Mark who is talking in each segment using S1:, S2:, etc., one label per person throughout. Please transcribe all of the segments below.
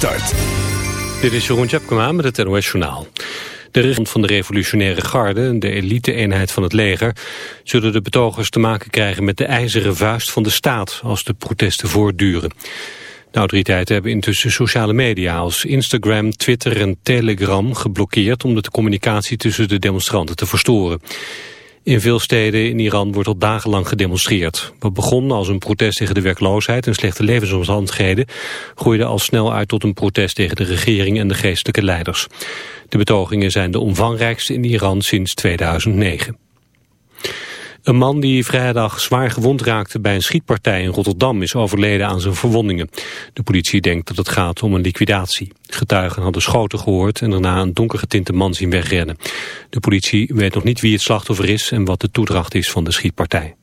S1: Start.
S2: Dit is Jeroen Tjepkema met het NOS Journaal. De regering van de revolutionaire garde, de elite-eenheid van het leger... zullen de betogers te maken krijgen met de ijzeren vuist van de staat... als de protesten voortduren. De autoriteiten hebben intussen sociale media als Instagram, Twitter en Telegram geblokkeerd... om de communicatie tussen de demonstranten te verstoren. In veel steden in Iran wordt al dagenlang gedemonstreerd. Wat begon als een protest tegen de werkloosheid en slechte levensomstandigheden... groeide al snel uit tot een protest tegen de regering en de geestelijke leiders. De betogingen zijn de omvangrijkste in Iran sinds 2009. Een man die vrijdag zwaar gewond raakte bij een schietpartij in Rotterdam is overleden aan zijn verwondingen. De politie denkt dat het gaat om een liquidatie. Getuigen hadden schoten gehoord en daarna een donkergetinte man zien wegrennen. De politie weet nog niet wie het slachtoffer is en wat de toedracht is van de schietpartij.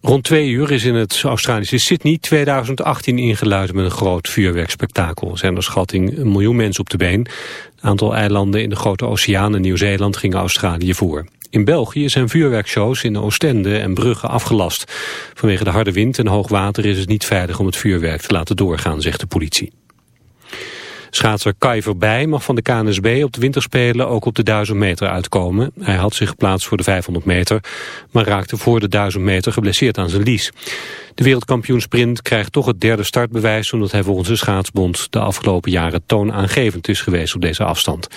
S2: Rond twee uur is in het Australische Sydney 2018 ingeluid met een groot vuurwerkspektakel. Er zijn er schatting een miljoen mensen op de been. Een aantal eilanden in de Grote Oceaan en Nieuw-Zeeland gingen Australië voor. In België zijn vuurwerkshows in Oostende en Brugge afgelast. Vanwege de harde wind en hoog water is het niet veilig om het vuurwerk te laten doorgaan, zegt de politie. Schaatser Kai Verbij mag van de KNSB op de winterspelen ook op de 1000 meter uitkomen. Hij had zich geplaatst voor de 500 meter, maar raakte voor de 1000 meter geblesseerd aan zijn lies. De wereldkampioen sprint krijgt toch het derde startbewijs... omdat hij volgens de schaatsbond de afgelopen jaren toonaangevend is geweest op deze afstand.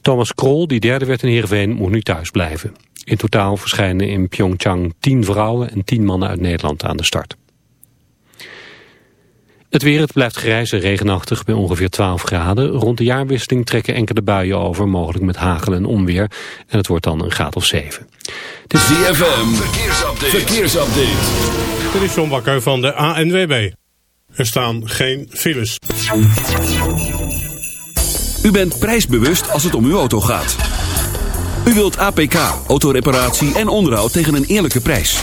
S2: Thomas Krol, die derde werd in Heerenveen, moet nu thuis blijven. In totaal verschijnen in Pyeongchang 10 vrouwen en 10 mannen uit Nederland aan de start. Het weer, het blijft grijs en regenachtig bij ongeveer 12 graden. Rond de jaarwisseling trekken enkele buien over, mogelijk met hagel en onweer. En het wordt dan een graad of 7.
S1: Dit is ZFM, verkeersupdate. verkeersupdate.
S3: Dit is John Bakker van de ANWB. Er staan geen files.
S1: U bent prijsbewust als het om uw auto gaat. U wilt APK, autoreparatie en onderhoud tegen een eerlijke prijs.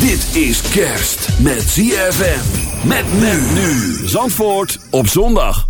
S1: Dit is kerst met ZFM. Met men nu. Zandvoort op zondag.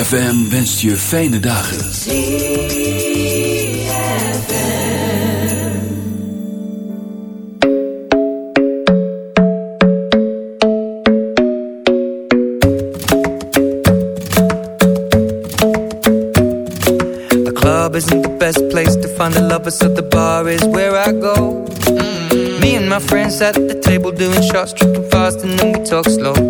S1: ZFM wenst je fijne dagen.
S4: The club isn't the best place to find a lover, so the bar is where I go. Mm. Me and my friends at the table doing shots, tripping fast, and then we talk slow.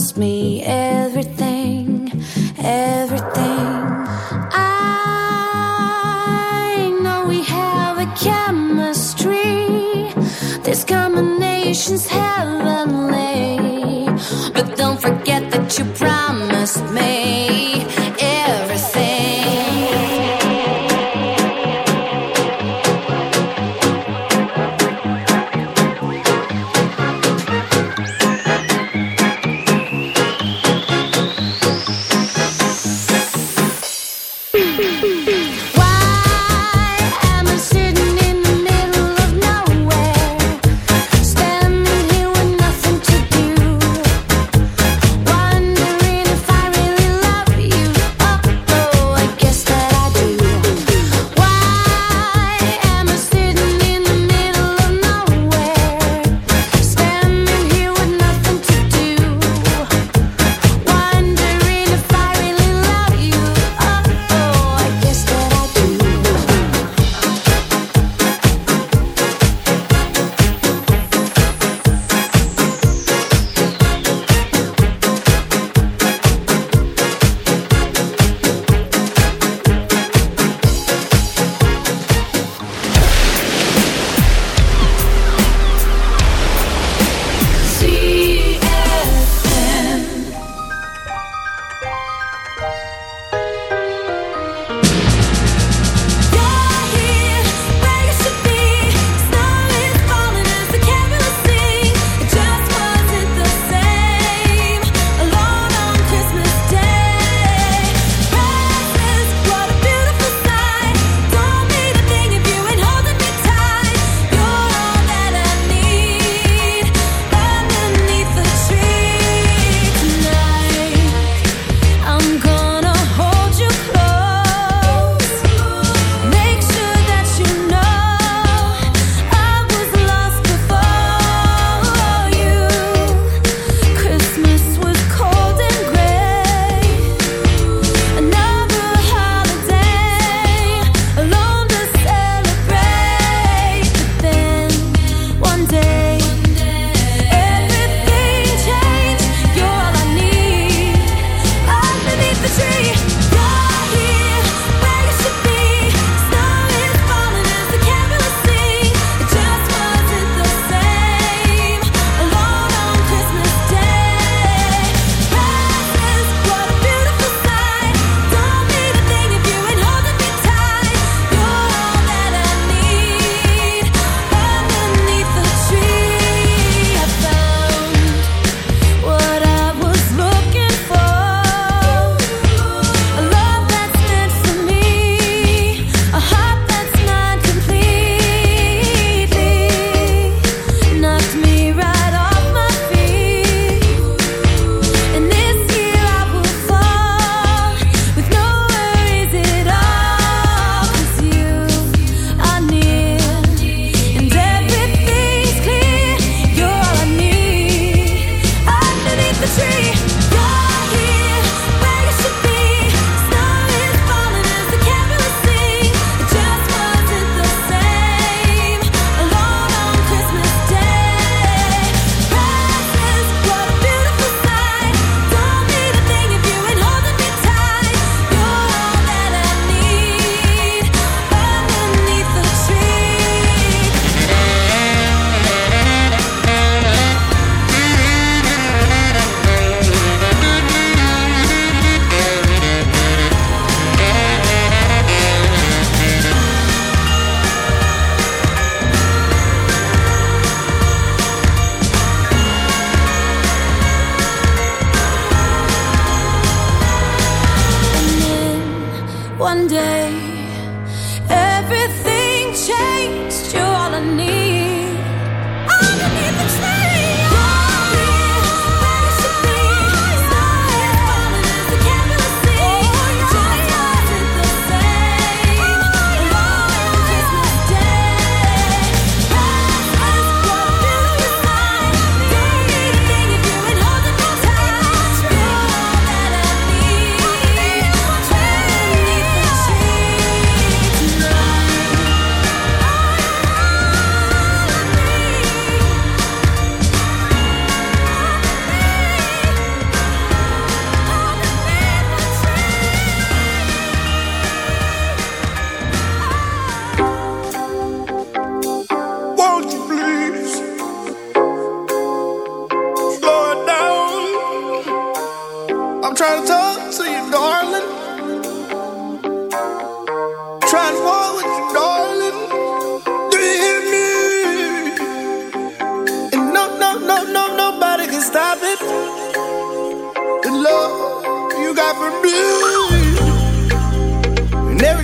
S5: Promised me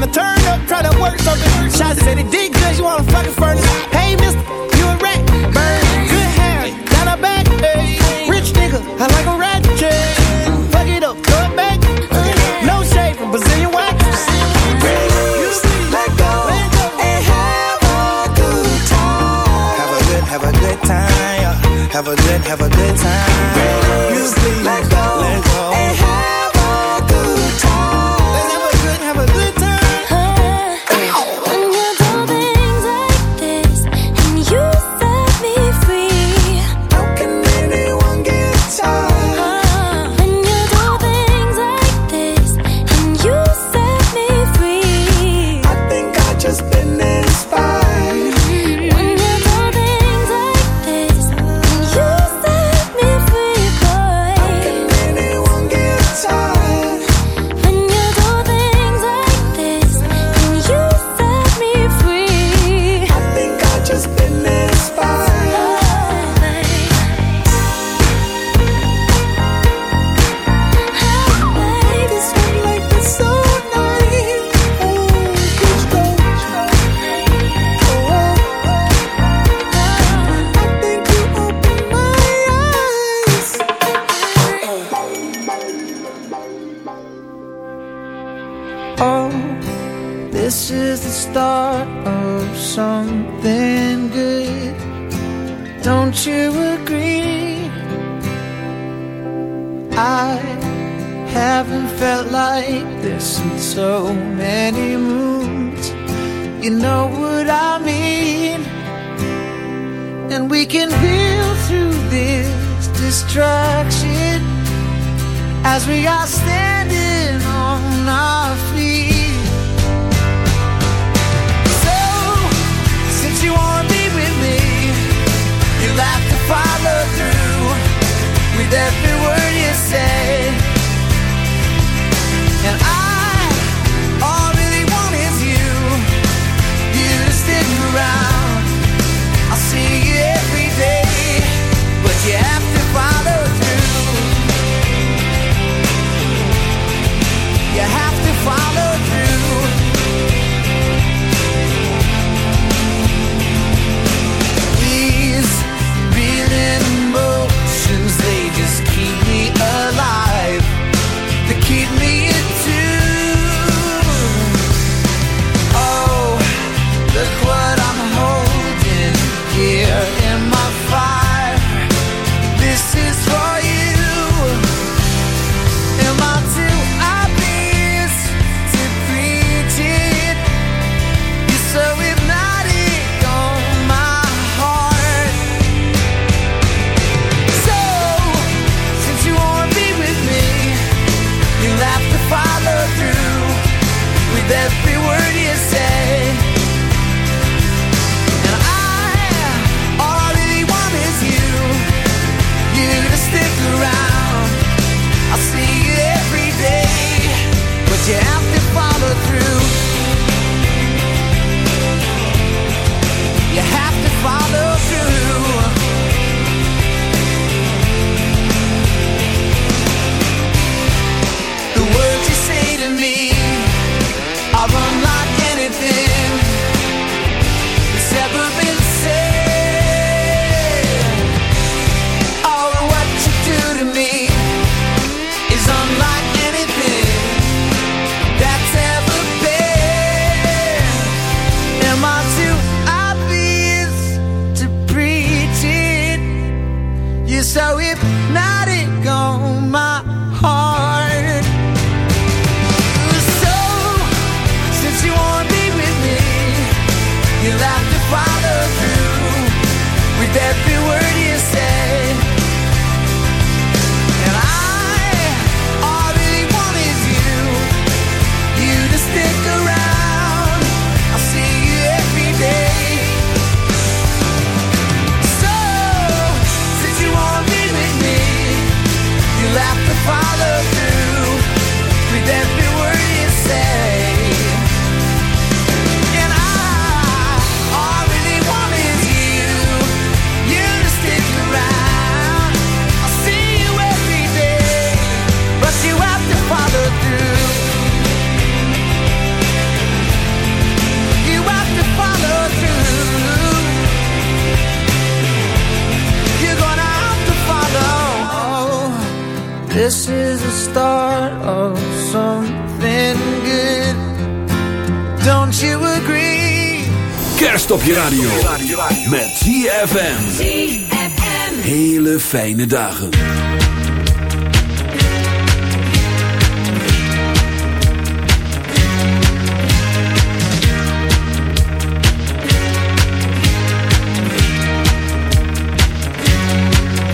S6: To turn up, try to work something. Shots said it did good, you wanna fucking furnace. Distraction as we are standing on our feet. So, since you wanna be with me, you'll have to follow through with every word you say.
S1: Dag dagen.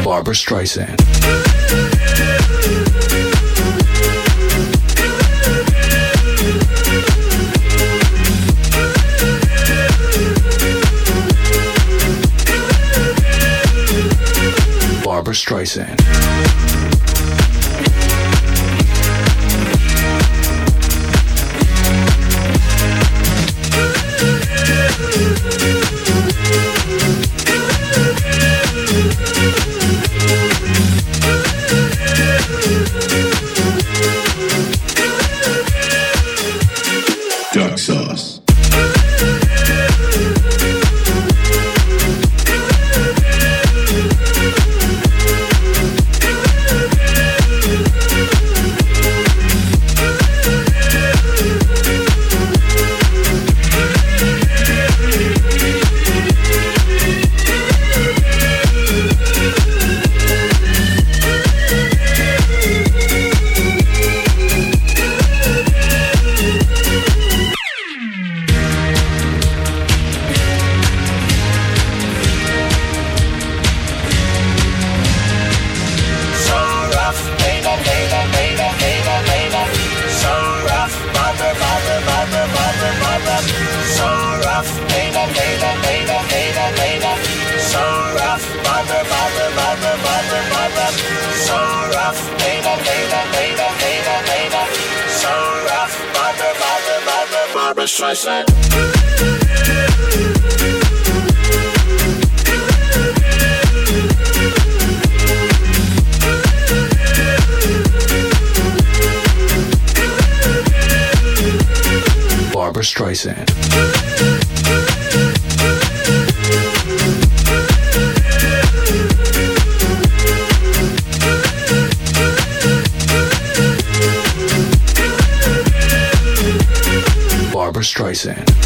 S7: Barbara Streisand. Barbara Streisand.
S8: Streisand.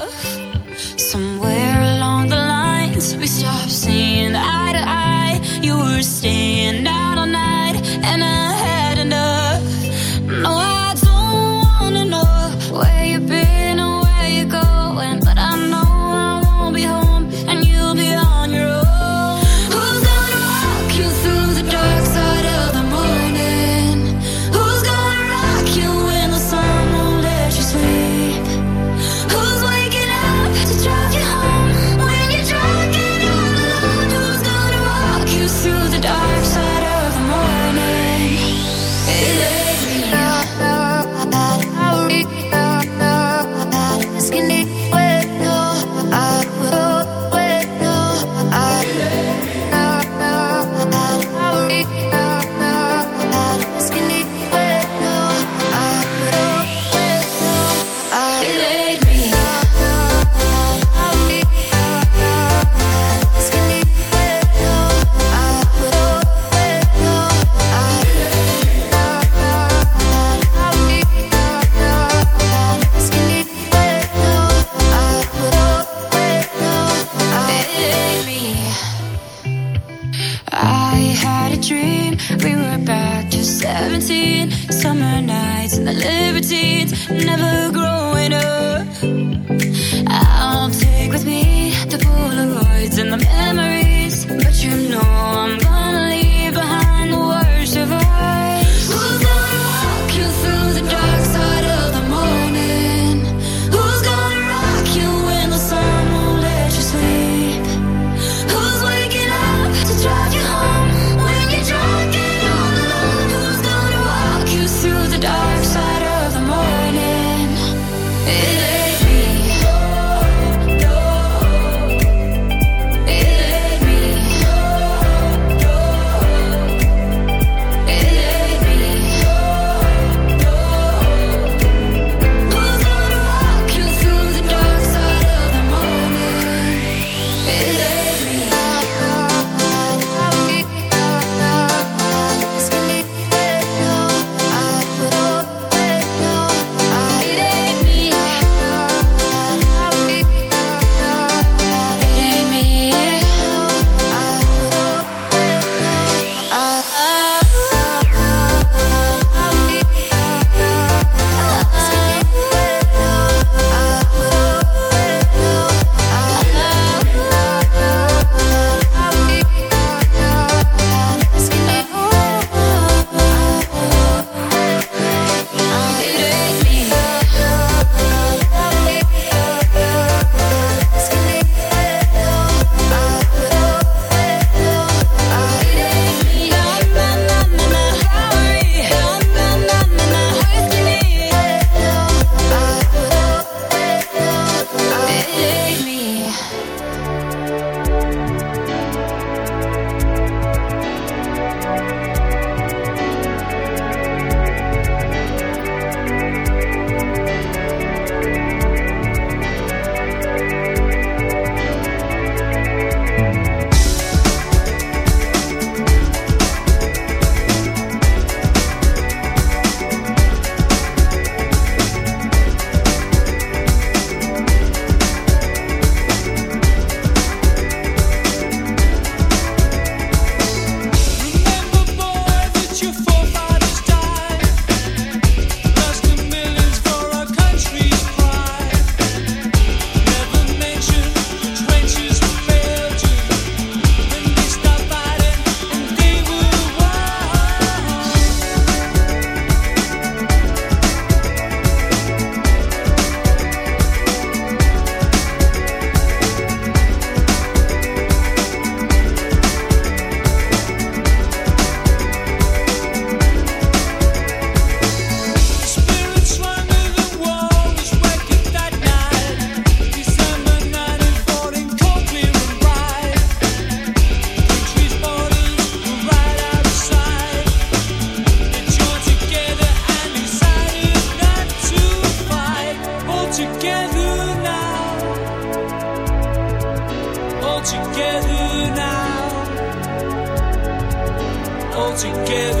S9: Together